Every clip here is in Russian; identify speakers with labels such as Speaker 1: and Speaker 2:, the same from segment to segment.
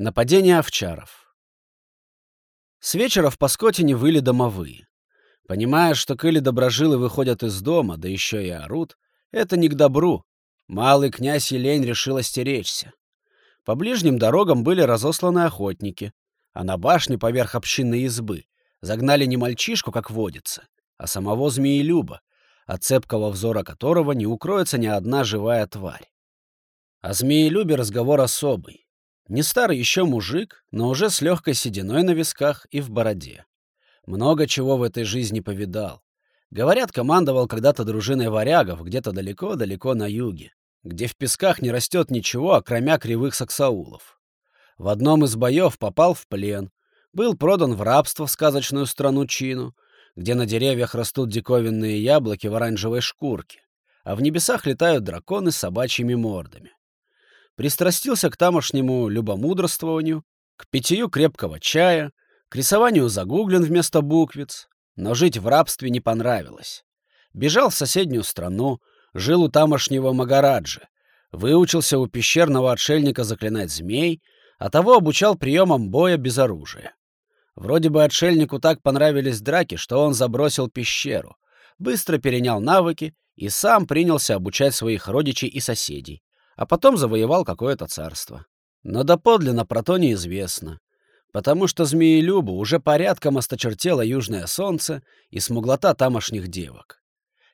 Speaker 1: Нападение овчаров. С вечера в Паскотине выли домовые. Понимая, что кыли доброжилы выходят из дома, да еще и орут, это не к добру. Малый князь Елень решил остеречься. По ближним дорогам были разосланы охотники, а на башне поверх общинной избы загнали не мальчишку, как водится, а самого змеелюба, от цепкого взора которого не укроется ни одна живая тварь. О змеелюбе разговор особый. Не старый еще мужик, но уже с легкой сединой на висках и в бороде. Много чего в этой жизни повидал. Говорят, командовал когда-то дружиной варягов где-то далеко-далеко на юге, где в песках не растет ничего, окромя кривых саксаулов. В одном из боев попал в плен, был продан в рабство в сказочную страну Чину, где на деревьях растут диковинные яблоки в оранжевой шкурке, а в небесах летают драконы с собачьими мордами пристрастился к тамошнему любомудрствованию, к питью крепкого чая, к рисованию загуглен вместо буквиц, но жить в рабстве не понравилось. Бежал в соседнюю страну, жил у тамошнего Магараджи, выучился у пещерного отшельника заклинать змей, а того обучал приемам боя без оружия. Вроде бы отшельнику так понравились драки, что он забросил пещеру, быстро перенял навыки и сам принялся обучать своих родичей и соседей а потом завоевал какое-то царство. Но доподлинно про то неизвестно, потому что Змеелюбу уже порядком осточертело южное солнце и смуглота тамошних девок.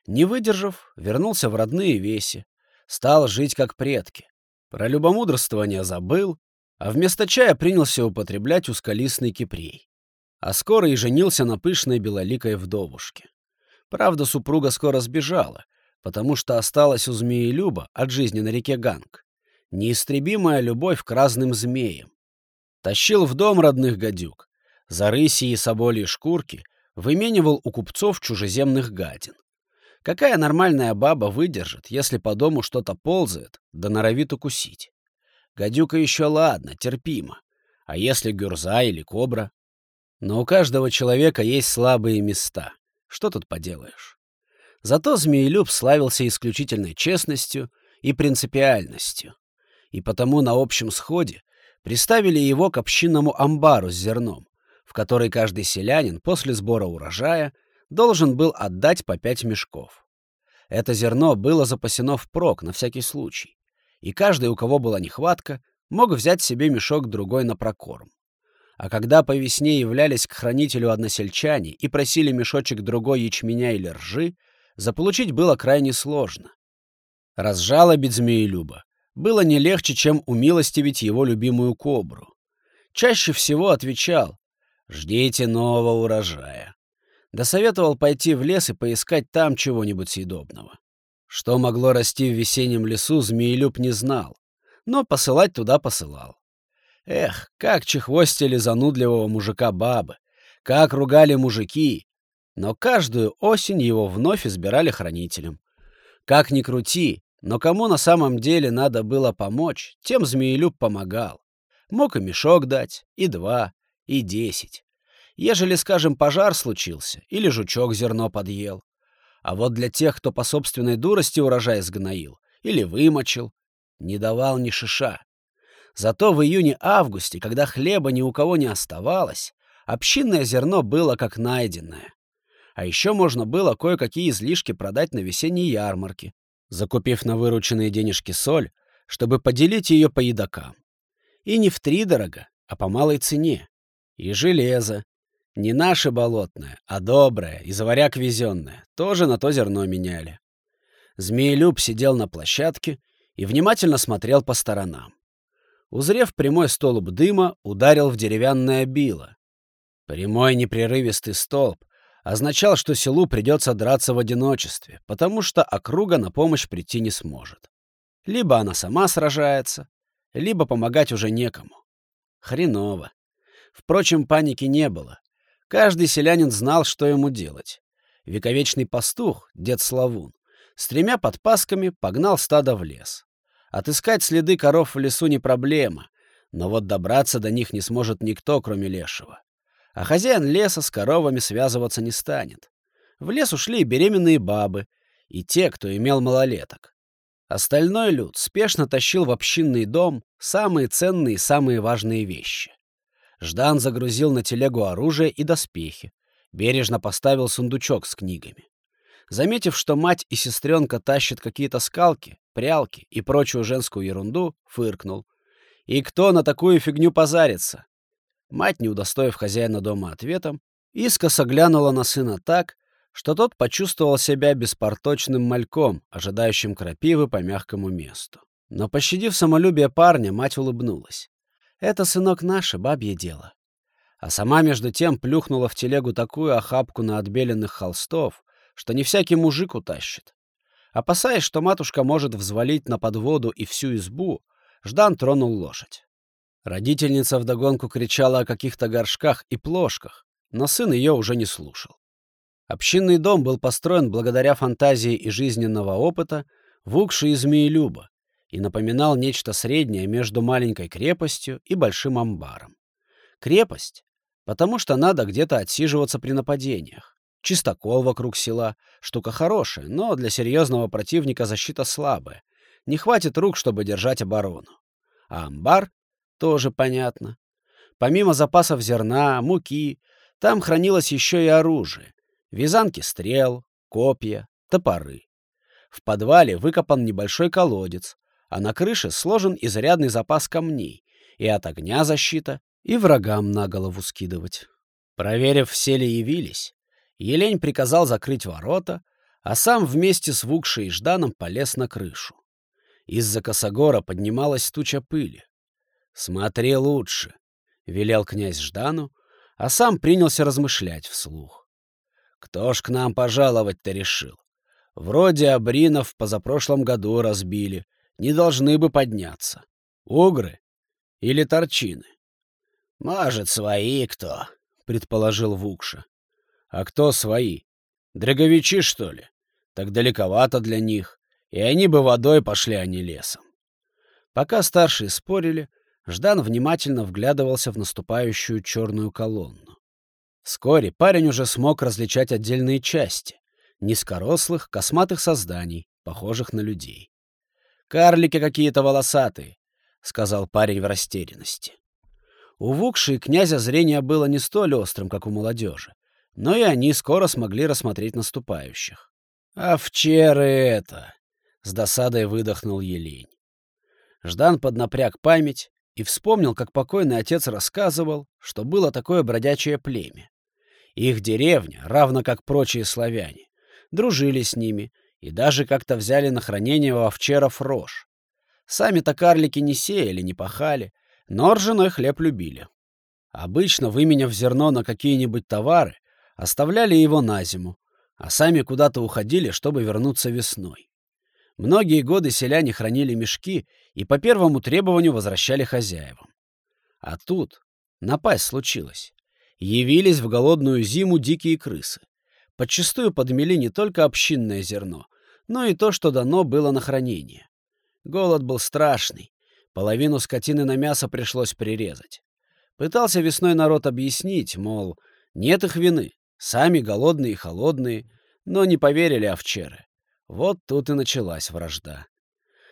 Speaker 1: Не выдержав, вернулся в родные веси, стал жить как предки. Про любомудрствование забыл, а вместо чая принялся употреблять ускалистный кипрей. А скоро и женился на пышной белоликой вдовушке. Правда, супруга скоро сбежала, потому что осталась у Змеелюба от жизни на реке Ганг. Неистребимая любовь к разным змеям. Тащил в дом родных гадюк, за рыси и соболи шкурки выменивал у купцов чужеземных гадин. Какая нормальная баба выдержит, если по дому что-то ползает, да норовит укусить? Гадюка еще ладно, терпимо. А если гюрза или кобра? Но у каждого человека есть слабые места. Что тут поделаешь? Зато Змеелюб славился исключительной честностью и принципиальностью. И потому на общем сходе приставили его к общинному амбару с зерном, в который каждый селянин после сбора урожая должен был отдать по пять мешков. Это зерно было запасено впрок на всякий случай, и каждый, у кого была нехватка, мог взять себе мешок другой на прокорм. А когда по весне являлись к хранителю односельчане и просили мешочек другой ячменя или ржи, заполучить было крайне сложно. Разжалобить змеелюба было не легче, чем умилостивить его любимую кобру. Чаще всего отвечал «Ждите нового урожая». Досоветовал пойти в лес и поискать там чего-нибудь съедобного. Что могло расти в весеннем лесу, змеелюб не знал, но посылать туда посылал. Эх, как чехвостили занудливого мужика бабы, как ругали мужики, но каждую осень его вновь избирали хранителем. Как ни крути, но кому на самом деле надо было помочь, тем Змеелюб помогал. Мог и мешок дать, и два, и десять. Ежели, скажем, пожар случился, или жучок зерно подъел. А вот для тех, кто по собственной дурости урожай сгноил или вымочил, не давал ни шиша. Зато в июне-августе, когда хлеба ни у кого не оставалось, общинное зерно было как найденное. А еще можно было кое-какие излишки продать на весенней ярмарке, закупив на вырученные денежки соль, чтобы поделить ее по едокам. И не в три дорого, а по малой цене. И железо. Не наше болотное, а доброе, из варяг везенное. Тоже на то зерно меняли. Змеелюб сидел на площадке и внимательно смотрел по сторонам. Узрев прямой столб дыма, ударил в деревянное било. Прямой непрерывистый столб означал, что селу придется драться в одиночестве, потому что округа на помощь прийти не сможет. Либо она сама сражается, либо помогать уже некому. Хреново. Впрочем, паники не было. Каждый селянин знал, что ему делать. Вековечный пастух, дед Славун, с тремя подпасками погнал стадо в лес. Отыскать следы коров в лесу не проблема, но вот добраться до них не сможет никто, кроме лешего. А хозяин леса с коровами связываться не станет. В лес ушли беременные бабы и те, кто имел малолеток. Остальной люд спешно тащил в общинный дом самые ценные и самые важные вещи. Ждан загрузил на телегу оружие и доспехи, бережно поставил сундучок с книгами. Заметив, что мать и сестренка тащат какие-то скалки, прялки и прочую женскую ерунду, фыркнул. И кто на такую фигню позарится? Мать, не удостоив хозяина дома ответом, искоса глянула на сына так, что тот почувствовал себя беспорточным мальком, ожидающим крапивы по мягкому месту. Но, пощадив самолюбие парня, мать улыбнулась. «Это, сынок, наше бабье дело». А сама, между тем, плюхнула в телегу такую охапку на отбеленных холстов, что не всякий мужик утащит. Опасаясь, что матушка может взвалить на подводу и всю избу, Ждан тронул лошадь. Родительница вдогонку кричала о каких-то горшках и плошках, но сын ее уже не слушал. Общинный дом был построен благодаря фантазии и жизненного опыта Вукши и Змеелюба и напоминал нечто среднее между маленькой крепостью и большим амбаром. Крепость, потому что надо где-то отсиживаться при нападениях. Чистокол вокруг села. Штука хорошая, но для серьезного противника защита слабая. Не хватит рук, чтобы держать оборону. А амбар тоже понятно. Помимо запасов зерна, муки, там хранилось еще и оружие. Вязанки стрел, копья, топоры. В подвале выкопан небольшой колодец, а на крыше сложен изрядный запас камней. И от огня защита, и врагам на голову скидывать. Проверив, все ли явились, Елень приказал закрыть ворота, а сам вместе с Вукшей и Жданом полез на крышу. Из-за косогора поднималась туча пыли. «Смотри лучше», — велел князь Ждану, а сам принялся размышлять вслух. «Кто ж к нам пожаловать-то решил? Вроде Абринов позапрошлом году разбили, не должны бы подняться. Угры или торчины?» «Может, свои кто», — предположил Вукша. А кто свои? Драговичи, что ли? Так далековато для них. И они бы водой пошли, а не лесом. Пока старшие спорили, Ждан внимательно вглядывался в наступающую черную колонну. Вскоре парень уже смог различать отдельные части — низкорослых, косматых созданий, похожих на людей. «Карлики какие-то волосатые», — сказал парень в растерянности. У Вукши князя зрение было не столь острым, как у молодежи, но и они скоро смогли рассмотреть наступающих. «Овчеры это!» — с досадой выдохнул Елень. Ждан поднапряг память и вспомнил, как покойный отец рассказывал, что было такое бродячее племя. Их деревня, равно как прочие славяне, дружили с ними и даже как-то взяли на хранение у овчеров рожь. Сами-то карлики не сеяли, не пахали, но ржаной хлеб любили. Обычно, выменяв зерно на какие-нибудь товары, оставляли его на зиму, а сами куда-то уходили, чтобы вернуться весной. Многие годы селяне хранили мешки и по первому требованию возвращали хозяевам. А тут напасть случилась. Явились в голодную зиму дикие крысы. Подчастую подмели не только общинное зерно, но и то, что дано было на хранение. Голод был страшный. Половину скотины на мясо пришлось прирезать. Пытался весной народ объяснить, мол, нет их вины. Сами голодные и холодные, но не поверили овчеры. Вот тут и началась вражда.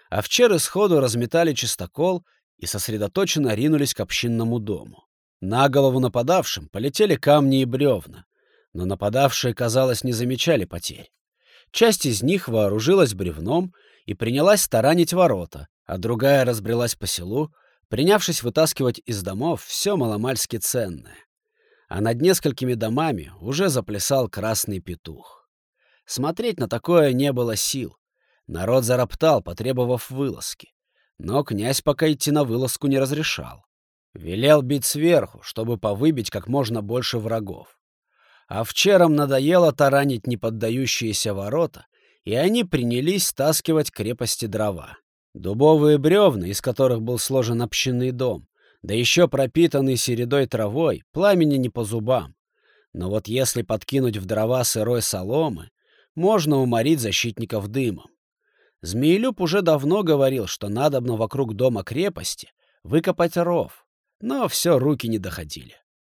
Speaker 1: Овчеры сходу разметали чистокол и сосредоточенно ринулись к общинному дому. На голову нападавшим полетели камни и бревна, но нападавшие, казалось, не замечали потерь. Часть из них вооружилась бревном и принялась таранить ворота, а другая разбрелась по селу, принявшись вытаскивать из домов все маломальски ценное а над несколькими домами уже заплясал красный петух. Смотреть на такое не было сил. Народ зароптал, потребовав вылазки. Но князь пока идти на вылазку не разрешал. Велел бить сверху, чтобы повыбить как можно больше врагов. А вчерам надоело таранить неподдающиеся ворота, и они принялись стаскивать крепости дрова. Дубовые бревна, из которых был сложен общинный дом, да еще пропитанный середой травой, пламени не по зубам. Но вот если подкинуть в дрова сырой соломы, можно уморить защитников дымом. Змеелюб уже давно говорил, что надобно вокруг дома крепости выкопать ров, но все руки не доходили.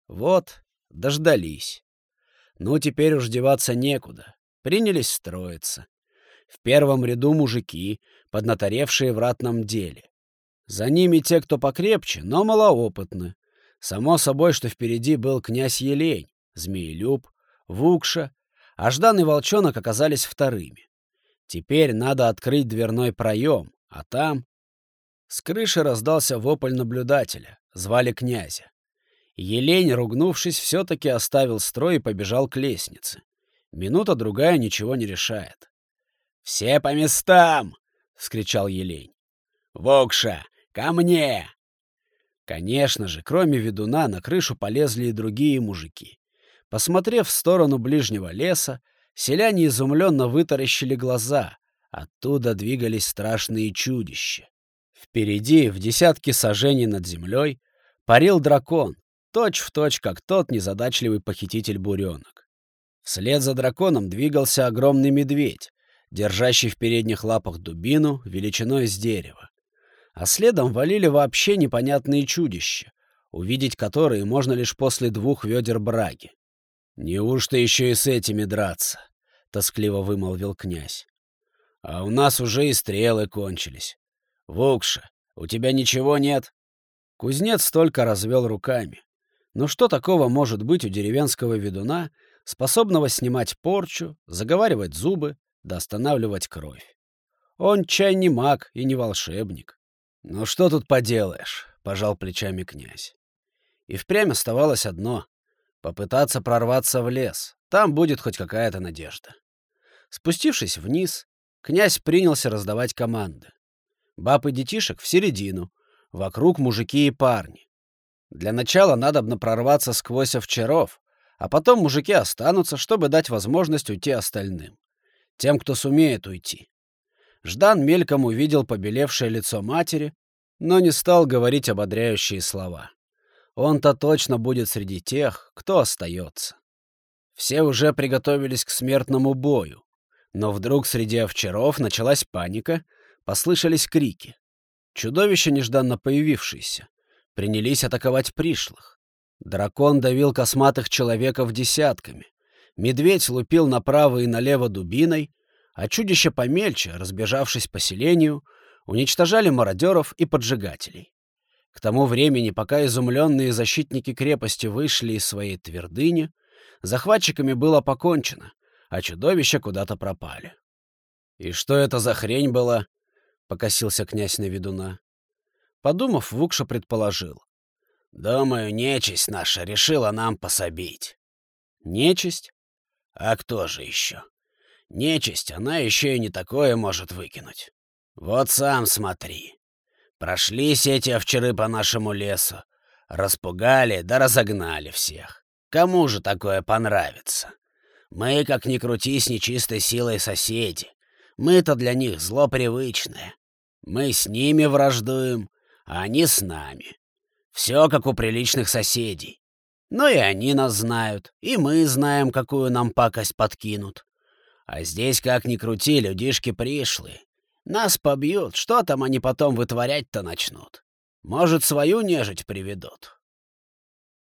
Speaker 1: Вот, дождались. Ну, теперь уж деваться некуда. Принялись строиться. В первом ряду мужики, поднаторевшие в ратном деле. За ними те, кто покрепче, но малоопытны. Само собой, что впереди был князь Елень, Змеелюб, Вукша, а Ждан и Волчонок оказались вторыми. Теперь надо открыть дверной проем, а там... С крыши раздался вопль наблюдателя. Звали князя. Елень, ругнувшись, все-таки оставил строй и побежал к лестнице. Минута-другая ничего не решает. «Все по местам!» — вскричал Елень. «Вокша, ко мне!» Конечно же, кроме ведуна, на крышу полезли и другие мужики. Посмотрев в сторону ближнего леса, селяне изумленно вытаращили глаза. Оттуда двигались страшные чудища. Впереди, в десятке сажений над землей, парил дракон, точь в точь, как тот незадачливый похититель буренок. Вслед за драконом двигался огромный медведь, держащий в передних лапах дубину величиной с дерева. А следом валили вообще непонятные чудища, увидеть которые можно лишь после двух ведер браги. «Неужто еще и с этими драться?» — тоскливо вымолвил князь. «А у нас уже и стрелы кончились. Вукша, у тебя ничего нет?» Кузнец только развел руками. Но что такого может быть у деревенского ведуна, способного снимать порчу, заговаривать зубы да кровь? Он чай не маг и не волшебник. «Ну что тут поделаешь?» — пожал плечами князь. И впрямь оставалось одно — попытаться прорваться в лес. Там будет хоть какая-то надежда. Спустившись вниз, князь принялся раздавать команды. Баб и детишек в середину, вокруг мужики и парни. Для начала надо прорваться сквозь овчаров, а потом мужики останутся, чтобы дать возможность уйти остальным. Тем, кто сумеет уйти. Ждан мельком увидел побелевшее лицо матери, но не стал говорить ободряющие слова. Он-то точно будет среди тех, кто остается. Все уже приготовились к смертному бою, но вдруг среди овчаров началась паника, послышались крики. Чудовище, нежданно появившееся, принялись атаковать пришлых. Дракон давил косматых человеков десятками. Медведь лупил направо и налево дубиной, а чудища помельче, разбежавшись по селению, уничтожали мародеров и поджигателей. К тому времени, пока изумленные защитники крепости вышли из своей твердыни, захватчиками было покончено, а чудовища куда-то пропали. «И что это за хрень была?» — покосился князь на ведуна. Подумав, Вукша предположил. «Думаю, нечисть наша решила нам пособить». «Нечисть? А кто же еще? Нечисть, она еще и не такое может выкинуть. Вот сам смотри. Прошлись эти овчары по нашему лесу, распугали да разогнали всех. Кому же такое понравится? Мы, как ни крути, с нечистой силой соседи. Мы-то для них зло привычное. Мы с ними враждуем, а они с нами. Все как у приличных соседей. Но и они нас знают, и мы знаем, какую нам пакость подкинут. А здесь, как ни крути, людишки пришли. Нас побьют, что там они потом вытворять-то начнут? Может, свою нежить приведут?